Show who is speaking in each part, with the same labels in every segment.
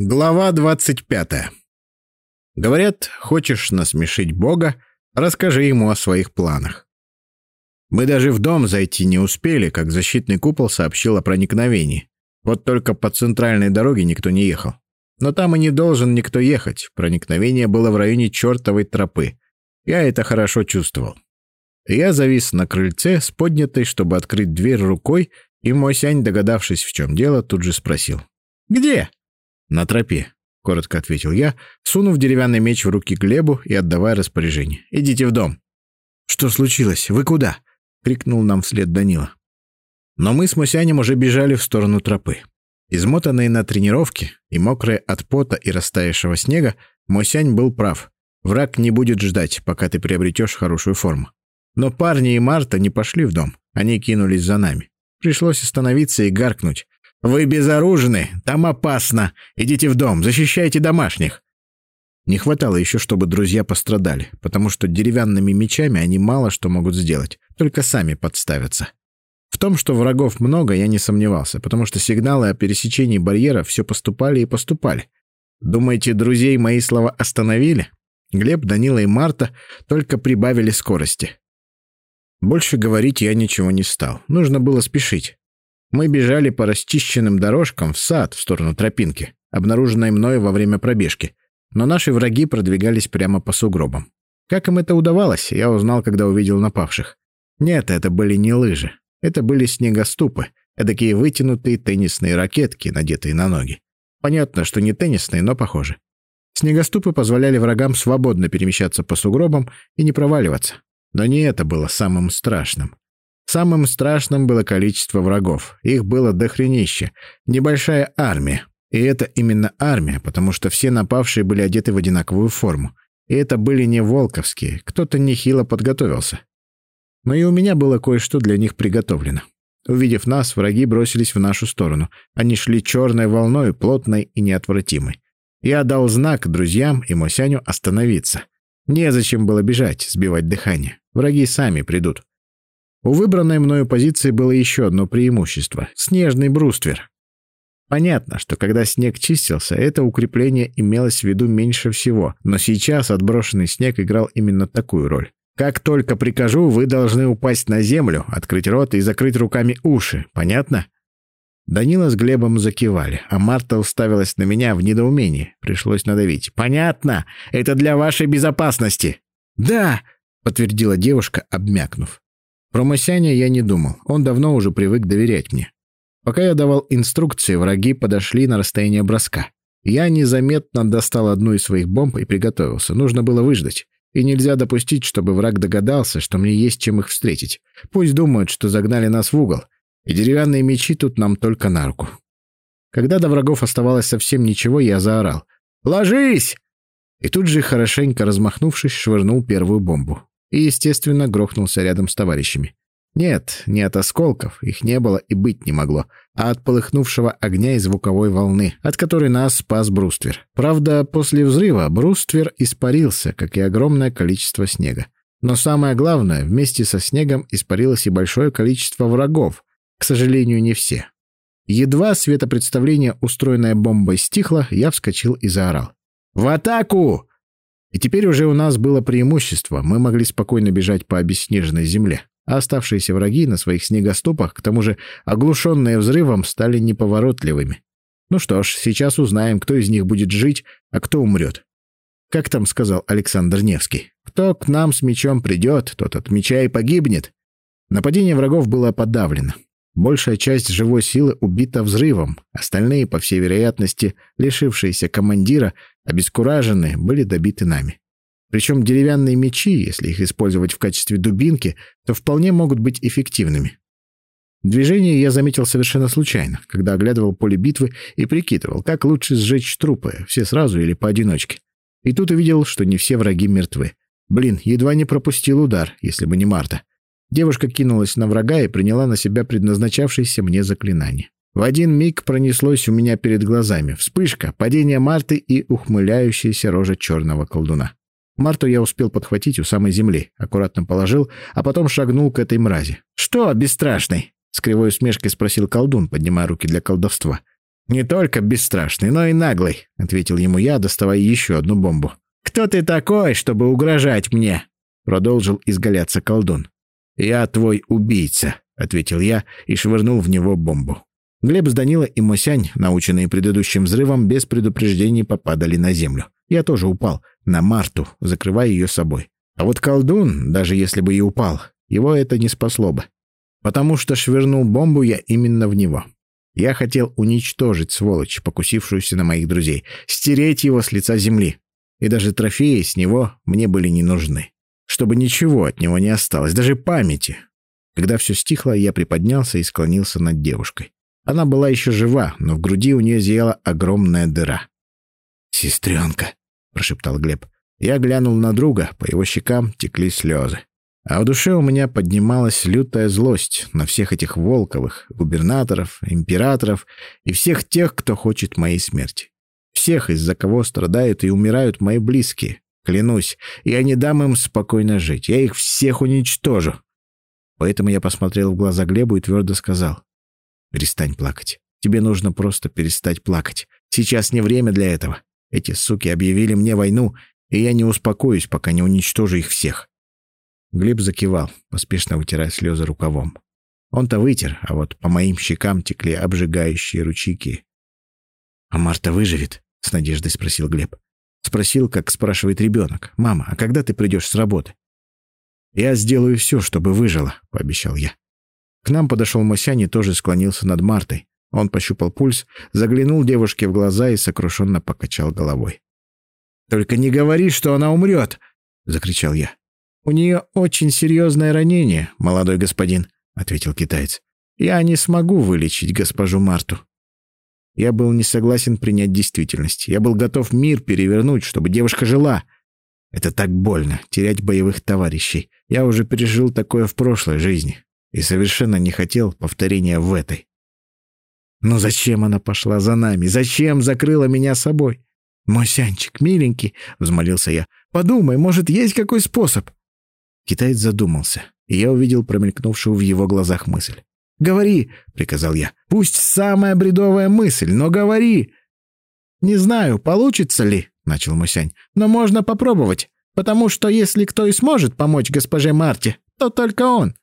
Speaker 1: Глава 25. Говорят, хочешь насмешить Бога, расскажи ему о своих планах. Мы даже в дом зайти не успели, как защитный купол сообщил о проникновении. Вот только по центральной дороге никто не ехал. Но там и не должен никто ехать. Проникновение было в районе чертовой тропы. Я это хорошо чувствовал. Я завис на крыльце с поднятой, чтобы открыть дверь рукой, и мой сянь, догадавшись, в чем дело, тут же спросил. «Где?» «На тропе», — коротко ответил я, сунув деревянный меч в руки Глебу и отдавая распоряжение. «Идите в дом». «Что случилось? Вы куда?» — крикнул нам вслед Данила. Но мы с Мусянем уже бежали в сторону тропы. Измотанные на тренировке и мокрые от пота и растаявшего снега, Мосянь был прав. Враг не будет ждать, пока ты приобретешь хорошую форму. Но парни и Марта не пошли в дом. Они кинулись за нами. Пришлось остановиться и гаркнуть. «Вы безоружны! Там опасно! Идите в дом, защищайте домашних!» Не хватало еще, чтобы друзья пострадали, потому что деревянными мечами они мало что могут сделать, только сами подставятся. В том, что врагов много, я не сомневался, потому что сигналы о пересечении барьера все поступали и поступали. Думаете, друзей мои слова остановили? Глеб, Данила и Марта только прибавили скорости. Больше говорить я ничего не стал. Нужно было спешить. Мы бежали по расчищенным дорожкам в сад в сторону тропинки, обнаруженной мной во время пробежки. Но наши враги продвигались прямо по сугробам. Как им это удавалось, я узнал, когда увидел напавших. Нет, это были не лыжи. Это были снегоступы, такие вытянутые теннисные ракетки, надетые на ноги. Понятно, что не теннисные, но похожи. Снегоступы позволяли врагам свободно перемещаться по сугробам и не проваливаться. Но не это было самым страшным. Самым страшным было количество врагов. Их было дохренище. Небольшая армия. И это именно армия, потому что все напавшие были одеты в одинаковую форму. И это были не волковские. Кто-то нехило подготовился. Но и у меня было кое-что для них приготовлено. Увидев нас, враги бросились в нашу сторону. Они шли черной волной, плотной и неотвратимой. Я дал знак друзьям и Мосяню остановиться. Незачем было бежать, сбивать дыхание. Враги сами придут. У выбранной мною позиции было еще одно преимущество — снежный бруствер. Понятно, что когда снег чистился, это укрепление имелось в виду меньше всего, но сейчас отброшенный снег играл именно такую роль. Как только прикажу, вы должны упасть на землю, открыть рот и закрыть руками уши. Понятно?» Данила с Глебом закивали, а Марта уставилась на меня в недоумении. Пришлось надавить. «Понятно! Это для вашей безопасности!» «Да!» — подтвердила девушка, обмякнув. Про Масяня я не думал. Он давно уже привык доверять мне. Пока я давал инструкции, враги подошли на расстояние броска. Я незаметно достал одну из своих бомб и приготовился. Нужно было выждать. И нельзя допустить, чтобы враг догадался, что мне есть чем их встретить. Пусть думают, что загнали нас в угол. И деревянные мечи тут нам только на руку. Когда до врагов оставалось совсем ничего, я заорал. «Ложись!» И тут же, хорошенько размахнувшись, швырнул первую бомбу. И, естественно, грохнулся рядом с товарищами. Нет, не от осколков, их не было и быть не могло, а от полыхнувшего огня и звуковой волны, от которой нас спас бруствер. Правда, после взрыва бруствер испарился, как и огромное количество снега. Но самое главное, вместе со снегом испарилось и большое количество врагов. К сожалению, не все. Едва светопредставление, устроенное бомбой, стихло, я вскочил и заорал. «В атаку!» И теперь уже у нас было преимущество, мы могли спокойно бежать по обеснеженной земле а оставшиеся враги на своих снегоступах, к тому же оглушенные взрывом, стали неповоротливыми. Ну что ж, сейчас узнаем, кто из них будет жить, а кто умрет. Как там сказал Александр Невский? Кто к нам с мечом придет, тот от меча и погибнет. Нападение врагов было подавлено. Большая часть живой силы убита взрывом, остальные, по всей вероятности, лишившиеся командира, обескураженные, были добиты нами. Причем деревянные мечи, если их использовать в качестве дубинки, то вполне могут быть эффективными. Движение я заметил совершенно случайно, когда оглядывал поле битвы и прикидывал, как лучше сжечь трупы, все сразу или поодиночке. И тут увидел, что не все враги мертвы. Блин, едва не пропустил удар, если бы не Марта. Девушка кинулась на врага и приняла на себя предназначавшееся мне заклинание. В один миг пронеслось у меня перед глазами вспышка, падение Марты и ухмыляющаяся рожа черного колдуна. Марту я успел подхватить у самой земли, аккуратно положил, а потом шагнул к этой мрази. «Что, бесстрашный?» — с кривой усмешкой спросил колдун, поднимая руки для колдовства. «Не только бесстрашный, но и наглый», — ответил ему я, доставая еще одну бомбу. «Кто ты такой, чтобы угрожать мне?» — продолжил изгаляться колдун. «Я твой убийца», — ответил я и швырнул в него бомбу. Глеб с Данила и Мосянь, наученные предыдущим взрывом, без предупреждений попадали на землю. Я тоже упал, на Марту, закрывая ее собой. А вот колдун, даже если бы и упал, его это не спасло бы. Потому что швырнул бомбу я именно в него. Я хотел уничтожить сволочь, покусившуюся на моих друзей, стереть его с лица земли. И даже трофеи с него мне были не нужны. Чтобы ничего от него не осталось, даже памяти. Когда все стихло, я приподнялся и склонился над девушкой. Она была еще жива, но в груди у нее зияла огромная дыра. «Сестренка», — прошептал Глеб. Я глянул на друга, по его щекам текли слезы. А в душе у меня поднималась лютая злость на всех этих Волковых, губернаторов, императоров и всех тех, кто хочет моей смерти. Всех, из-за кого страдают и умирают мои близкие. Клянусь, я не дам им спокойно жить. Я их всех уничтожу. Поэтому я посмотрел в глаза Глебу и твердо сказал. «Перестань плакать. Тебе нужно просто перестать плакать. Сейчас не время для этого. Эти суки объявили мне войну, и я не успокоюсь, пока не уничтожу их всех. Глеб закивал, поспешно вытирая слезы рукавом. Он-то вытер, а вот по моим щекам текли обжигающие ручейки. «А Марта выживет?» — с надеждой спросил Глеб. Спросил, как спрашивает ребенок. «Мама, а когда ты придешь с работы?» «Я сделаю все, чтобы выжила», — пообещал я. К нам подошел Мосянь и тоже склонился над Мартой. Он пощупал пульс, заглянул девушке в глаза и сокрушенно покачал головой. «Только не говори, что она умрет!» — закричал я. «У нее очень серьезное ранение, молодой господин», — ответил китаец. «Я не смогу вылечить госпожу Марту». Я был не согласен принять действительность. Я был готов мир перевернуть, чтобы девушка жила. Это так больно, терять боевых товарищей. Я уже пережил такое в прошлой жизни и совершенно не хотел повторения в этой. Но зачем она пошла за нами? Зачем закрыла меня собой? «Мой миленький», — взмолился я, — «подумай, может, есть какой способ?» Китаец задумался, и я увидел промелькнувшую в его глазах мысль. «Говори!» — приказал я. «Пусть самая бредовая мысль, но говори!» «Не знаю, получится ли», — начал Мусянь, — «но можно попробовать, потому что если кто и сможет помочь госпоже Марте, то только он».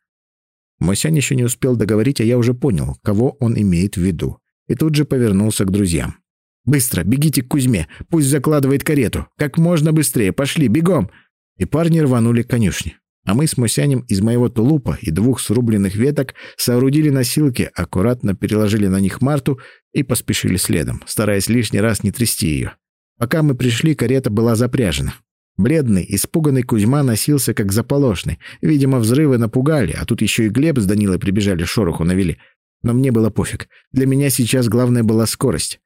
Speaker 1: Мусянь еще не успел договорить, а я уже понял, кого он имеет в виду, и тут же повернулся к друзьям. «Быстро, бегите к Кузьме, пусть закладывает карету. Как можно быстрее, пошли, бегом!» И парни рванули к конюшне. А мы с Мусянем из моего тулупа и двух срубленных веток соорудили носилки, аккуратно переложили на них Марту и поспешили следом, стараясь лишний раз не трясти ее. Пока мы пришли, карета была запряжена. Бледный, испуганный Кузьма носился как заполошный. Видимо, взрывы напугали, а тут еще и Глеб с Данилой прибежали, шороху навели. Но мне было пофиг. Для меня сейчас главное была скорость.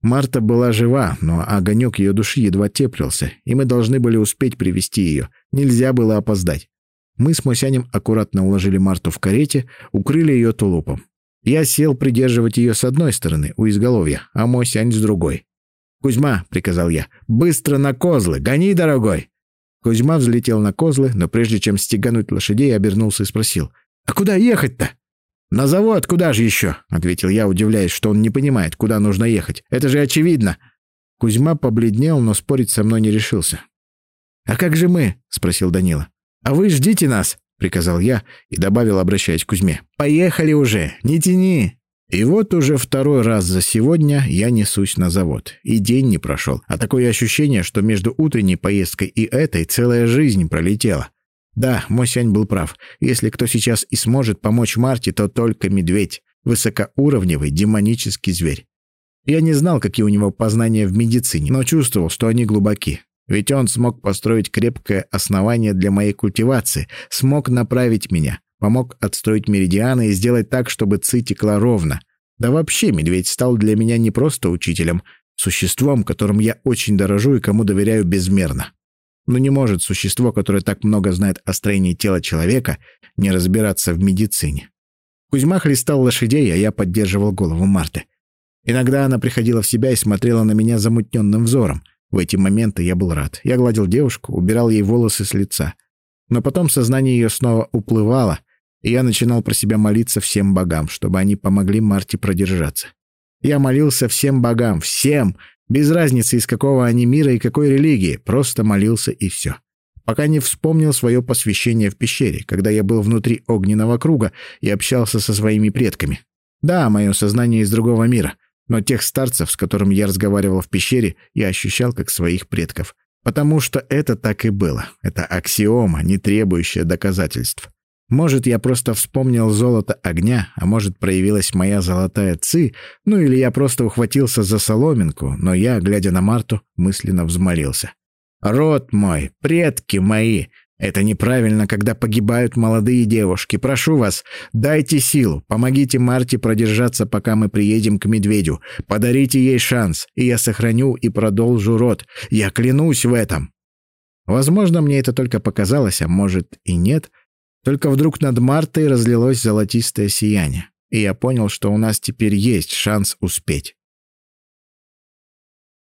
Speaker 1: Марта была жива, но огонек ее души едва теплился, и мы должны были успеть привести ее. Нельзя было опоздать. Мы с Мосянем аккуратно уложили Марту в карете, укрыли ее тулупом. Я сел придерживать ее с одной стороны, у изголовья, а Мосянь с другой. «Кузьма», — приказал я, — «быстро на козлы, гони, дорогой!» Кузьма взлетел на козлы, но прежде чем стегануть лошадей, обернулся и спросил, «А куда ехать-то?» «На завод, куда же еще?» — ответил я, удивляясь, что он не понимает, куда нужно ехать. «Это же очевидно!» Кузьма побледнел, но спорить со мной не решился. «А как же мы?» — спросил Данила. «А вы ждите нас», — приказал я и добавил, обращаясь к Кузьме. «Поехали уже, не тяни». И вот уже второй раз за сегодня я несусь на завод. И день не прошел, а такое ощущение, что между утренней поездкой и этой целая жизнь пролетела. Да, мой был прав. Если кто сейчас и сможет помочь Марте, то только медведь. Высокоуровневый демонический зверь. Я не знал, какие у него познания в медицине, но чувствовал, что они глубоки. Ведь он смог построить крепкое основание для моей культивации, смог направить меня, помог отстроить меридианы и сделать так, чтобы ци текла ровно. Да вообще, медведь стал для меня не просто учителем, существом, которым я очень дорожу и кому доверяю безмерно. Но не может существо, которое так много знает о строении тела человека, не разбираться в медицине. Кузьма хлестал лошадей, а я поддерживал голову Марты. Иногда она приходила в себя и смотрела на меня замутненным взором, в эти моменты я был рад. Я гладил девушку, убирал ей волосы с лица. Но потом сознание ее снова уплывало, и я начинал про себя молиться всем богам, чтобы они помогли Марте продержаться. Я молился всем богам, всем, без разницы, из какого они мира и какой религии, просто молился и все. Пока не вспомнил свое посвящение в пещере, когда я был внутри огненного круга и общался со своими предками. Да, мое сознание из другого мира, но тех старцев, с которыми я разговаривал в пещере, я ощущал как своих предков. Потому что это так и было. Это аксиома, не требующая доказательств. Может, я просто вспомнил золото огня, а может, проявилась моя золотая ци, ну или я просто ухватился за соломинку, но я, глядя на Марту, мысленно взмолился. «Род мой, предки мои, это неправильно, когда погибают молодые девушки. Прошу вас, дайте силу, помогите Марте продержаться, пока мы приедем к медведю. Подарите ей шанс, и я сохраню и продолжу род. Я клянусь в этом». Возможно, мне это только показалось, а может и нет. Только вдруг над Мартой разлилось золотистое сияние, и я понял, что у нас теперь есть шанс успеть.